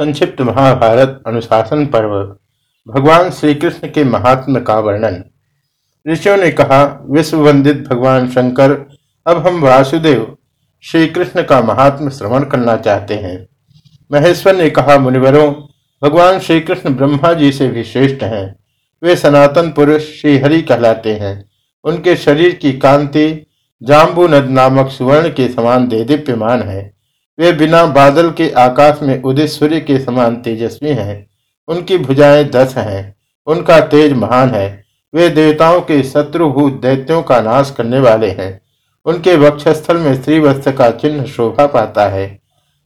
संक्षिप्त महाभारत अनुशासन पर्व। भगवान श्री कृष्ण के महात्म का वर्णन। ऋषियों ने कहा विश्व वंदित भगवान शंकर, अब हम वासुदेव श्री कृष्ण का महात्म श्रवण करना चाहते हैं। महेश्वर ने कहा, मुनिवरों, भगवान श्री कृष्ण ब्रह्मा जी से भी श्रेष्ठ हैं। वे सनातन पुरुष श्रीहरि कहलाते हैं। उनके शरीर की कांति जाम्बू नद नामक सुवर्ण के समान दे देदीप्यमान है। वे बिना बादल के आकाश में उदित सूर्य के समान तेजस्वी हैं। उनकी भुजाएँ दस हैं। उनका तेज महान है। वे देवताओं के शत्रुभूत दैत्यों का नाश करने वाले हैं। उनके वक्षस्थल में श्रीवत्स का चिन्ह शोभा पाता है।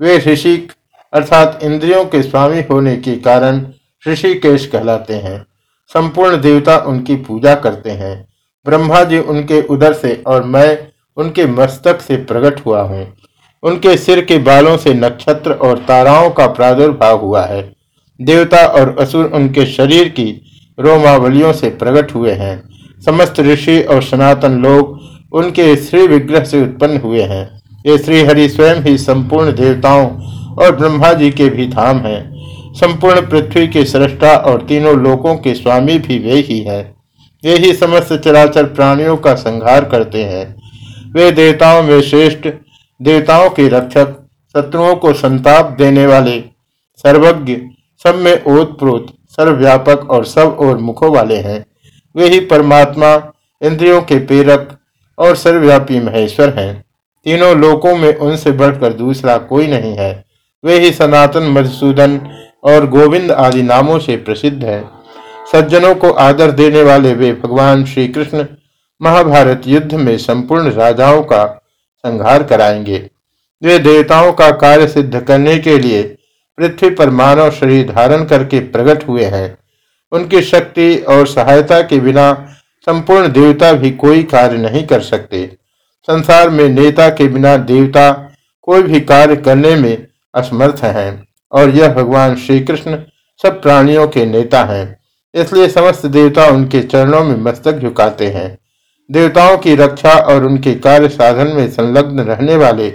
वे ऋषिक अर्थात इंद्रियों के स्वामी होने के कारण ऋषिकेश कहलाते हैं। संपूर्ण देवता उनकी पूजा करते हैं। ब्रह्मा जी उनके उदर से और मैं उनके मस्तक से प्रकट हुआ हूँ। उनके सिर के बालों से नक्षत्र और ताराओं का प्रादुर्भाव हुआ है। देवता और असुर उनके शरीर की रोमावलियों से प्रकट हुए हैं। समस्त ऋषि और सनातन लोग उनके श्री विग्रह से उत्पन्न हुए हैं। ये श्रीहरि स्वयं ही संपूर्ण देवताओं और ब्रह्मा जी के भी धाम हैं। संपूर्ण पृथ्वी के सृष्टा और तीनों लोकों के स्वामी भी वे ही हैं। वे ही समस्त चराचर प्राणियों का संहार करते हैं। वे देवताओं में श्रेष्ठ देवताओं के रक्षक, शत्रुओं को संताप देने वाले, सर्वज्ञ, सब में ओतप्रोत, सर्वव्यापक और सब और मुखों वाले हैं। वे ही परमात्मा, इंद्रियों के प्रेरक और सर्वव्यापी महेश्वर हैं। तीनों लोकों में उनसे बढ़कर दूसरा कोई नहीं है। वे ही सनातन मधुसूदन और गोविंद आदि नामों से प्रसिद्ध है। सज्जनों को आदर देने वाले वे भगवान श्री कृष्ण महाभारत युद्ध में संपूर्ण राजाओं का संहार कराएँगे। वे देवताओं का कार्य सिद्ध करने के लिए पृथ्वी पर मानव शरीर धारण करके प्रकट हुए हैं। उनकी शक्ति और सहायता के बिना संपूर्ण देवता भी कोई कार्य नहीं कर सकते। संसार में नेता के बिना देवता कोई भी कार्य करने में असमर्थ हैं और यह भगवान श्री कृष्ण सब प्राणियों के नेता हैं। इसलिए समस्त देवता उनके चरणों में मस्तक झुकाते हैं। देवताओं की रक्षा और उनके कार्य साधन में संलग्न रहने वाले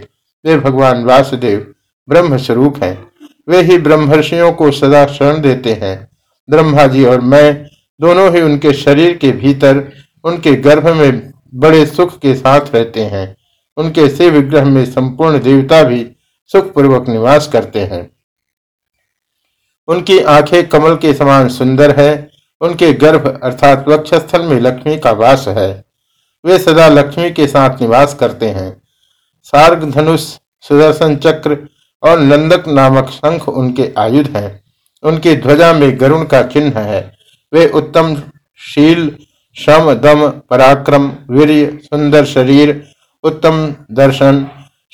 वे भगवान वासुदेव ब्रह्म स्वरूप हैं। वे ही ब्रह्मर्षियों को सदा शरण देते हैं। ब्रह्मा जी और मैं दोनों ही उनके शरीर के भीतर, उनके गर्भ में बड़े सुख के साथ रहते हैं। उनके से विग्रह में संपूर्ण देवता भी सुखपूर्वक निवास करते हैं। उनकी आँखें कमल के समान सुंदर है। उनके गर्भ अर्थात वक्षस्थल में लक्ष्मी का वास है। वे सदा लक्ष्मी के साथ निवास करते हैं। सार्ग धनुष सुदर्शन चक्र और नंदक नामक शंख उनके आयुध हैं। उनकी ध्वजा में गरुण का चिन्ह है। वे उत्तम शील श्रम दम, पराक्रम वीर सुंदर शरीर, उत्तम दर्शन,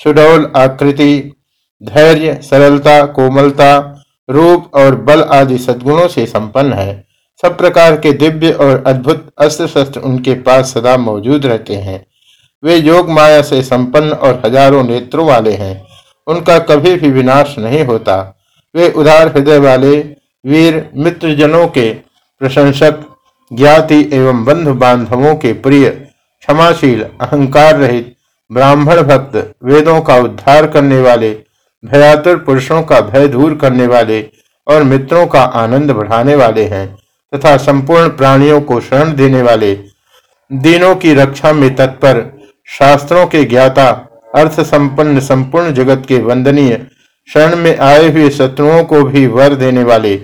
सुडौल आकृति, धैर्य, सरलता, कोमलता, रूप और बल आदि सद्गुणों से संपन्न है। सब प्रकार के दिव्य और अद्भुत अस्त्र शस्त्र उनके पास सदा मौजूद रहते हैं। वे योग माया से संपन्न और हज़ारों नेत्रों वाले हैं। उनका कभी भी विनाश नहीं होता। वे उदार हृदय वाले, वीर मित्रजनों के प्रशंसक, ज्ञाति एवं बंधु बांधवों के प्रिय, क्षमाशील, अहंकार रहित, ब्राह्मण भक्त, वेदों का उद्धार करने वाले, भयातुर पुरुषों का भय दूर करने वाले और मित्रों का आनंद बढ़ाने वाले हैं। तथा संपूर्ण प्राणियों को शरण देने वाले दीनों की रक्षा में तत्पर शास्त्रों के ज्ञाता अर्थ संपन्न संपूर्ण जगत के वंदनीय, शरण में आए हुए शत्रुओं को भी वर देने वाले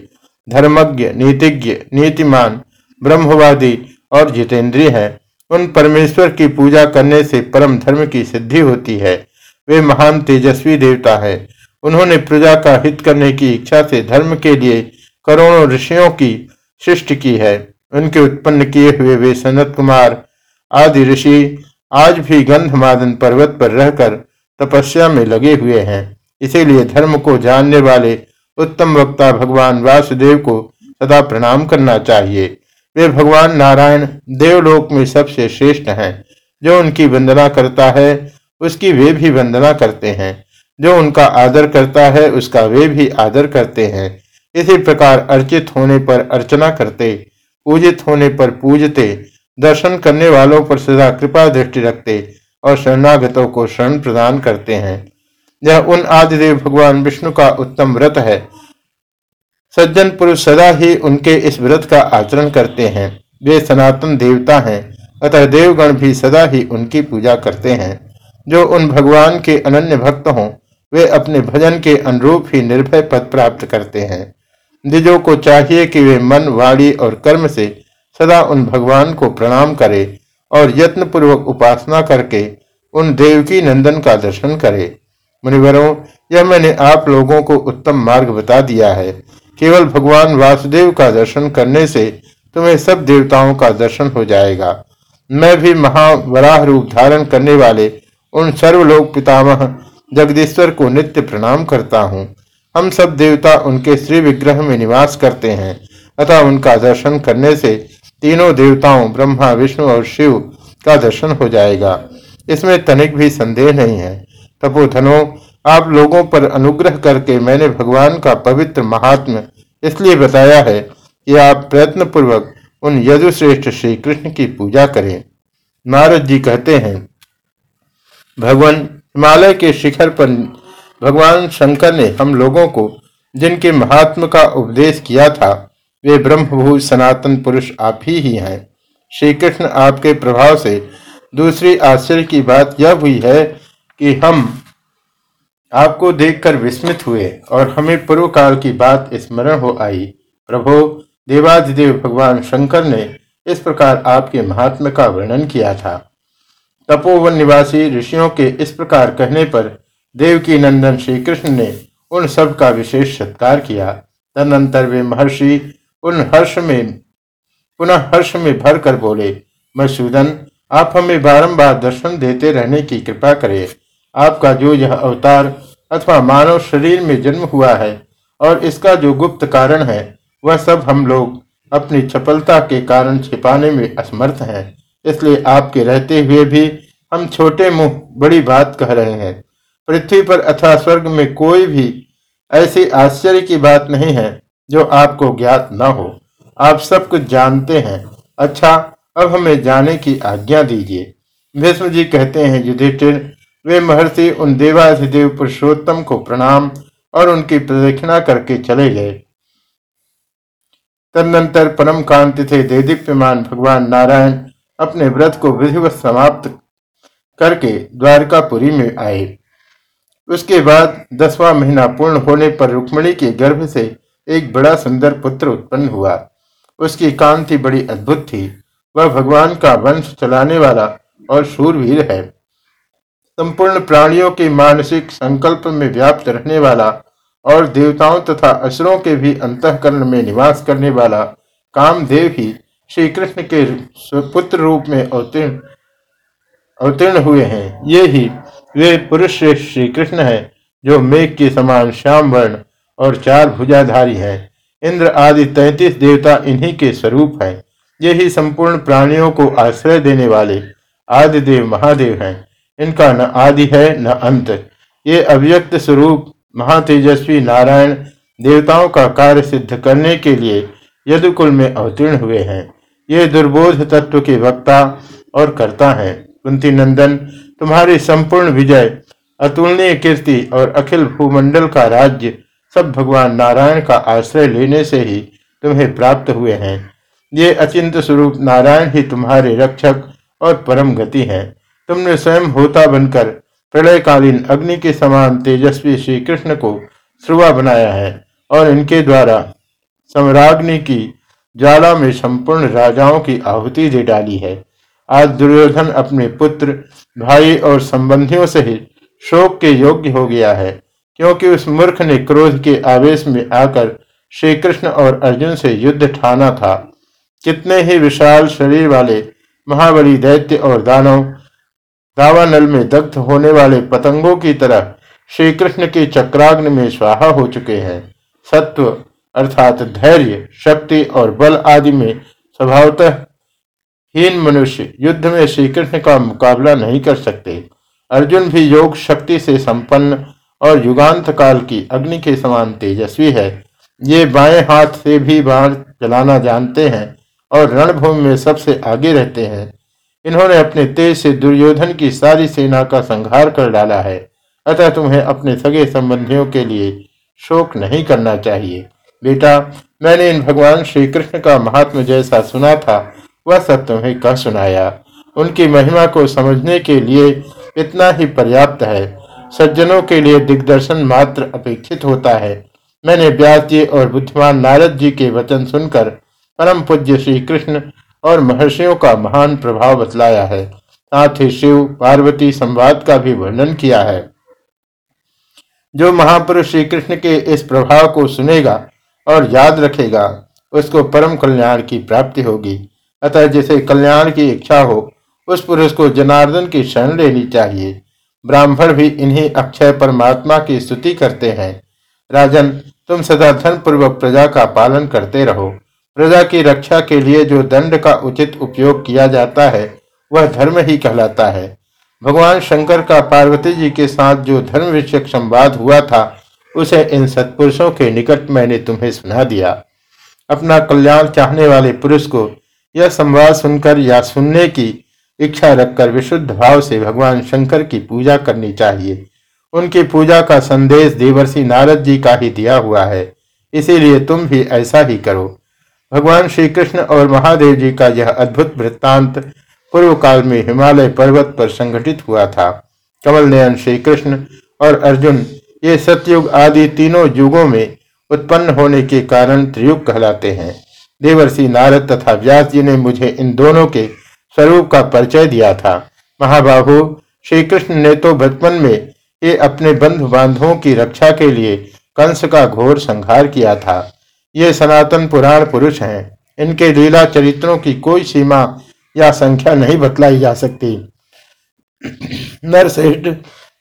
धर्मज्ञ, नीतिज्ञ, नीतिमान, ब्रह्मवादी और जितेंद्रीय हैं। उन परमेश्वर की पूजा करने से परम धर्म की सिद्धि होती है। वे महान तेजस्वी देवता है। उन्होंने प्रजा का हित करने की इच्छा से धर्म के लिए करोड़ों ऋषियों की सृष्टि की है। उनके उत्पन्न किए हुए वे सनत कुमार, आदि ऋषि आज भी गंधमादन पर्वत पर रहकर तपस्या में लगे हुए हैं। इसीलिए धर्म को जानने वाले उत्तम वक्ता भगवान वासुदेव को सदा प्रणाम करना चाहिए। वे भगवान नारायण देवलोक में सबसे श्रेष्ठ हैं। जो उनकी वंदना करता है, उसकी वे भी वंदना करते हैं। जो उनका आदर करता है, उसका वे भी आदर करते हैं। इसी प्रकार अर्चित होने पर अर्चना करते, पूजित होने पर पूजते, दर्शन करने वालों पर सदा कृपा दृष्टि रखते और शरणागतों को शरण प्रदान करते हैं। यह उन आदिदेव भगवान विष्णु का उत्तम व्रत है। सज्जन पुरुष सदा ही उनके इस व्रत का आचरण करते हैं। वे सनातन देवता हैं, अतः देवगण भी सदा ही उनकी पूजा करते हैं। जो उन भगवान के अनन्य भक्त हों, वे अपने भजन के अनुरूप ही निर्भय पद प्राप्त करते हैं। द्विजों को चाहिए कि वे मन, वाणी और कर्म से सदा उन भगवान को प्रणाम करे और यत्न पूर्वक उपासना करके उन देवकी नंदन का दर्शन करे। मुनिवरों, यह मैंने आप लोगों को उत्तम मार्ग बता दिया है। केवल भगवान वासुदेव का दर्शन करने से तुम्हें सब देवताओं का दर्शन हो जाएगा। मैं भी महावराह रूप धारण करने वाले उन सर्वलोक पितामह जगदीश्वर को नित्य प्रणाम करता हूँ। हम सब देवता उनके श्री विग्रह में निवास करते हैं। अतः उनका दर्शन करने से तीनों देवताओं, ब्रह्मा, विष्णु और शिव का दर्शन हो जाएगा। इसमें तनिक भी संदेह नहीं है। तपोधनो आप लोगों पर अनुग्रह करके मैंने भगवान का पवित्र महात्म इसलिए बताया है कि आप प्रयत्न पूर्वक उन यदुश्रेष्ठ श्री कृष्ण की पूजा करें। नारद जी कहते हैं, भगवान हिमालय के शिखर पर भगवान शंकर ने हम लोगों को जिनके महात्म का उपदेश किया था, वे ब्रह्मभूत सनातन पुरुष आप ही ही हैं। श्री कृष्ण आपके प्रभाव से दूसरी आश्चर्य की बात यह हुई है कि हम आपको देखकर विस्मित हुए और हमें पूर्व काल की बात स्मरण हो आई। प्रभो देवादिदेव भगवान शंकर ने इस प्रकार आपके महात्मा का वर्णन किया था। तपोवन निवासी ऋषियों के इस प्रकार कहने पर देव की नंदन श्री कृष्ण ने उन सब का विशेष सत्कार किया। तदनंतर वे महर्षि उन हर्ष में, पुनः हर्ष में भर कर बोले मसूदन आप हमें बारंबार दर्शन देते रहने की कृपा करें। आपका जो यह अवतार अथवा मानव शरीर में जन्म हुआ है और इसका जो गुप्त कारण है, वह सब हम लोग अपनी चपलता के कारण छिपाने में असमर्थ हैं। इसलिए आपके रहते हुए भी हम छोटे मुँह बड़ी बात कह रहे हैं। पृथ्वी पर अथवा स्वर्ग में कोई भी ऐसी आश्चर्य की बात नहीं है जो आपको ज्ञात न हो। आप सब कुछ जानते हैं। अच्छा अब हमें जाने की आज्ञा दीजिए। भीष्म जी कहते हैं, युधिष्ठिर, वे महर्षि उन देवाधिदेव पुरुषोत्तम को प्रणाम और उनकी प्रदक्षिणा करके चले गए। तदनंतर परम कांति थे देदीप्यमान भगवान नारायण अपने व्रत को विधिवत समाप्त करके द्वारकापुरी में आए। उसके बाद दसवां महीना पूर्ण होने पर रुक्मणी के गर्भ से एक बड़ा सुंदर पुत्र उत्पन्न हुआ। उसकी कांति बड़ी अद्भुत थी। वह भगवान का वंश चलाने वाला और शूरवीर है। संपूर्ण प्राणियों के मानसिक संकल्प में व्याप्त रहने वाला और देवताओं तथा असुरों के भी अंतकरण में निवास करने वाला कामदेव ही श्री कृष्ण के पुत्र रूप में अवतीर्ण अवतीर्ण हुए हैं। ये ही वे पुरुष श्री कृष्ण है, जो मेघ के समान श्याम वर्ण और चार भुजाधारी हैं। इंद्र आदि तैतीस देवता इन्हीं के स्वरूप हैं। ये ही संपूर्ण प्राणियों को आश्रय देने वाले आदि देव महादेव हैं। इनका न आदि है, न अंत। ये अव्यक्त स्वरूप महातेजस्वी नारायण देवताओं का कार्य सिद्ध करने के लिए यदुकुल में अवतीर्ण हुए हैं। ये दुर्बोध तत्व के वक्ता और कर्ता है। कुंती नंदन, तुम्हारी संपूर्ण विजय, अतुलनीय कीर्ति और अखिल भूमंडल का राज्य, सब भगवान नारायण का आश्रय लेने से ही तुम्हें प्राप्त हुए हैं। ये अचिंत स्वरूप नारायण ही तुम्हारे रक्षक और परम गति हैं। तुमने स्वयं होता बनकर प्रलयकालीन अग्नि के समान तेजस्वी श्री कृष्ण को श्रुवा बनाया है और इनके द्वारा सम्राग्नि की ज्वाला में संपूर्ण राजाओं की आहुति दे डाली है। आज दुर्योधन अपने पुत्र, भाई और संबंधियों सहित शोक के योग्य हो गया है, क्योंकि उस मूर्ख ने क्रोध के आवेश में आकर श्री कृष्ण और अर्जुन से युद्ध ठाना था। कितने ही विशाल शरीर वाले महाबली दैत्य और दानव, दावानल में दग्ध होने वाले पतंगों की तरह श्री कृष्ण के चक्राग्न में स्वाहा हो चुके हैं। सत्व, अर्थात धैर्य, शक्ति और बल आदि में स्वभावतः हीन मनुष्य युद्ध में श्री कृष्ण का मुकाबला नहीं कर सकते। अर्जुन भी योग शक्ति से संपन्न और युगांत काल की अग्नि के समान तेजस्वी है। ये बाएँ हाथ से भी बाढ़ चलाना जानते हैं और रणभूमि में सबसे आगे रहते हैं। इन्होंने अपने तेज से दुर्योधन की सारी सेना का संहार कर डाला है। अतः तुम्हें अपने सगे संबंधियों के लिए शोक नहीं करना चाहिए। बेटा, मैंने इन भगवान श्री कृष्ण का महात्मा जैसा सुना था। वह सब तुम्हें कह सुनाया? उनकी महिमा को समझने के लिए इतना ही पर्याप्त है। सज्जनों के लिए दिग्दर्शन मात्र अपेक्षित होता है। मैंने व्यास जी और बुद्धिमान नारद जी के वचन सुनकर परम पूज्य श्री कृष्ण और महर्षियों का महान प्रभाव बतलाया है। साथ ही शिव, पार्वती संवाद का भी वर्णन किया है। जो महापुरुष श्री कृष्ण के इस प्रभाव को सुनेगा और याद रखेगा, उसको परम कल्याण की प्राप्ति होगी। अतः जिसे कल्याण की इच्छा हो, उस पुरुष को जनार्दन की शरण लेनी चाहिए। ब्राह्मण भी इन्हीं अक्षय परमात्मा की स्तुति करते हैं। राजन, तुम सदा धन पूर्वक प्रजा का पालन करते रहो। प्रजा की रक्षा के लिए जो दंड का उचित उपयोग किया जाता है, वह धर्म ही कहलाता है। भगवान शंकर का पार्वती जी के साथ जो धर्म विषयक संवाद हुआ था, उसे इन सत्पुरुषों के निकट मैंने तुम्हें सुना दिया। अपना कल्याण चाहने वाले पुरुष को यह संवाद सुनकर या सुनने की इच्छा रखकर विशुद्ध भाव से भगवान शंकर की पूजा करनी चाहिए। उनकी पूजा का संदेश देवर्षि नारद जी का ही दिया हुआ है। इसीलिए तुम भी ऐसा ही करो। भगवान श्री कृष्ण और महादेव जी का यह अद्भुत वृत्तांत पूर्व काल में हिमालय पर्वत पर संगठित हुआ था। कमल नयन श्री कृष्ण और अर्जुन ये सतयुग आदि तीनों युगों में उत्पन्न होने के कारण त्रियुग कहलाते हैं। देवर्षि नारद तथा व्यास जी ने मुझे इन दोनों के स्वरूप का परिचय दिया था। महाबाहु श्री कृष्ण ने तो बचपन में ये अपने बंधु बांधवों की रक्षा के लिए कंस का घोर संहार किया था। ये सनातन पुराण पुरुष हैं। इनके लीला चरित्रों की कोई सीमा या संख्या नहीं बतलाई जा सकती। नरश्रेष्ठ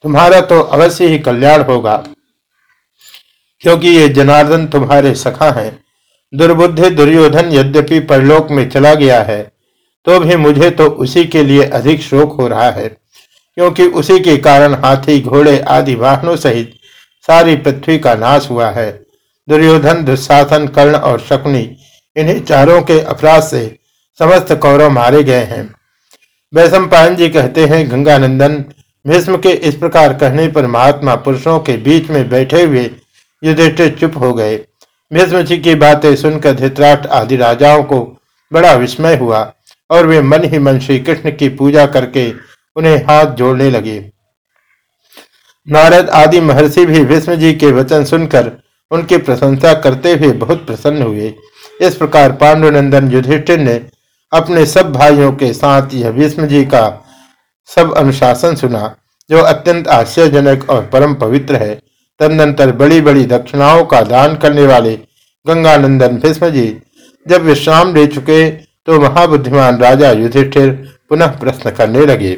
तुम्हारा तो अवश्य ही कल्याण होगा, क्योंकि ये जनार्दन तुम्हारे सखा हैं। दुर्बुद्धि दुर्योधन यद्यपि परलोक में चला गया है तो भी मुझे तो उसी के लिए अधिक शोक हो रहा है, क्योंकि उसी के कारण हाथी, घोड़े आदि वाहनों सहित सारी पृथ्वी का नाश हुआ है। दुर्योधन दुस्साहन कर्ण और शकुनी इन्हीं चारों के अपराध से समस्त कौरव मारे गए हैं। वैशम पायन जी कहते हैं, गंगानंदन, भीष्म के इस प्रकार कहने पर महात्मा पुरुषों के बीच में बैठे हुए युधिष्ठिर चुप हो गए। भीष्म की बातें सुनकर धृतराष्ट्र आदि राजाओं को बड़ा विस्मय हुआ और वे मन ही मन श्री कृष्ण की पूजा करके उन्हें हाथ जोड़ने लगे। नारद आदि महर्षि भी विष्णु जी के वचन सुनकर उनकी प्रशंसा करते हुए बहुत प्रसन्न हुए। इस प्रकार पांडुनंदन युधिष्ठिर ने अपने सब भाइयों के साथ यह विष्णु जी का सब अनुशासन सुना, जो अत्यंत आश्चर्यजनक और परम पवित्र है। तदनंतर बड़ी बड़ी दक्षिणाओं का दान करने वाले गंगानंदन भीष्म जी जब विश्राम ले चुके तो महाबुद्धिमान राजा युधिष्ठिर पुनः प्रश्न करने लगे।